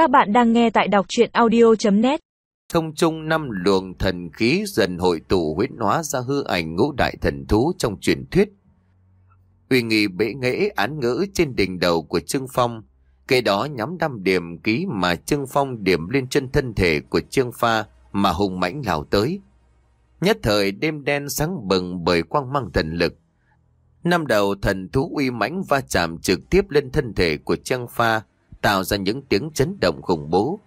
Các bạn đang nghe tại đọc chuyện audio.net Không trung năm luồng thần khí dần hội tụ huyết hóa ra hư ảnh ngũ đại thần thú trong truyền thuyết. Uy nghi bể nghệ án ngữ trên đỉnh đầu của Trương Phong. Cây đó nhắm đăm điểm ký mà Trương Phong điểm lên chân thân thể của Trương Pha mà hùng mãnh lao tới. Nhất thời đêm đen sáng bừng bởi quang mang thần lực. Năm đầu thần thú uy mãnh va chạm trực tiếp lên thân thể của Trương Pha tạo ra những tiếng chấn động khủng bố.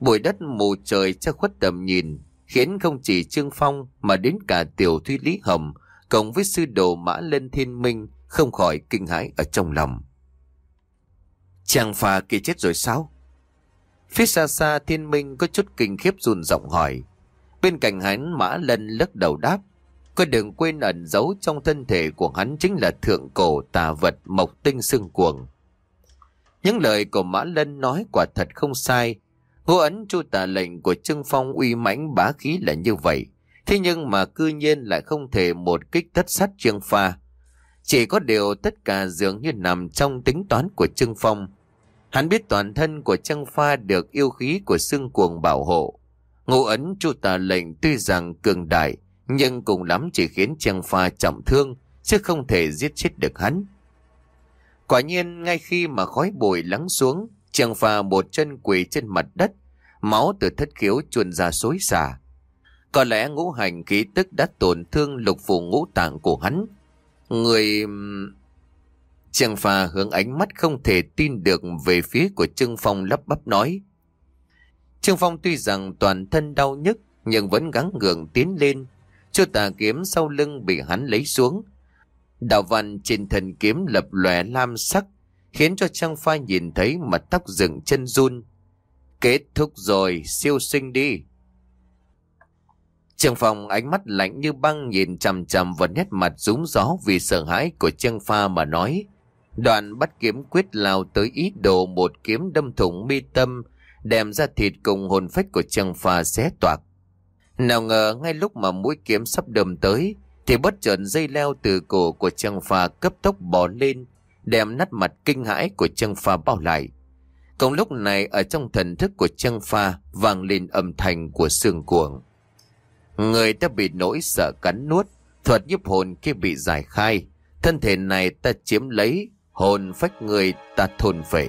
Bụi đất mù trời che khuất tầm nhìn, khiến không chỉ Trương Phong mà đến cả tiểu Thuy Lý Hồng, cộng với sư đồ Mã Lân Thiên Minh không khỏi kinh hãi ở trong lòng. Chàng phà kia chết rồi sao? Phía xa xa Thiên Minh có chút kinh khiếp run giọng hỏi. Bên cạnh hắn Mã Lân lắc đầu đáp. Có đừng quên ẩn giấu trong thân thể của hắn chính là thượng cổ tà vật mộc tinh xương cuồng. Những lời của Mã Lân nói quả thật không sai. Ngô ấn chu tà lệnh của Trưng Phong uy mãnh bá khí là như vậy. Thế nhưng mà cư nhiên lại không thể một kích tất sát Trương Pha. Chỉ có điều tất cả dường như nằm trong tính toán của Trương Phong. Hắn biết toàn thân của Trương Pha được yêu khí của xương cuồng bảo hộ. Ngô ấn chu tà lệnh tuy rằng cường đại, nhưng cùng lắm chỉ khiến Trương Pha trọng thương, chứ không thể giết chết được hắn. Quả nhiên ngay khi mà khói bụi lắng xuống, Trương phà một chân quỳ trên mặt đất, máu từ thất khiếu chuồn ra xối xả. Có lẽ ngũ hành khí tức đã tổn thương lục phủ ngũ tạng của hắn. Người... Trương phà hướng ánh mắt không thể tin được về phía của Trương Phong lấp bắp nói. Trương Phong tuy rằng toàn thân đau nhức nhưng vẫn gắng gượng tiến lên. Chu tà kiếm sau lưng bị hắn lấy xuống. Đạo văn trên thần kiếm lập lòe lam sắc khiến cho Trang Pha nhìn thấy mặt tóc dựng chân run. Kết thúc rồi, siêu sinh đi. Trang Phong ánh mắt lạnh như băng nhìn chằm chằm vào nét mặt rúng gió vì sợ hãi của Trang Pha mà nói. Đoạn bắt kiếm quyết lao tới ý đồ một kiếm đâm thủng mi tâm, đem ra thịt cùng hồn phách của Trang Pha xé toạc. Nào ngờ ngay lúc mà mũi kiếm sắp đâm tới, thì bất chợt dây leo từ cổ của Trương Pha cấp tốc bò lên, đem nát mặt kinh hãi của Trương Pha bao lại. Cùng lúc này ở trong thần thức của Trương Pha vang lên âm thanh của xương cuồng. Người ta bị nỗi sợ cắn nuốt, thuật giúp hồn kia bị giải khai. Thân thể này ta chiếm lấy, hồn phách người ta thôn phệ.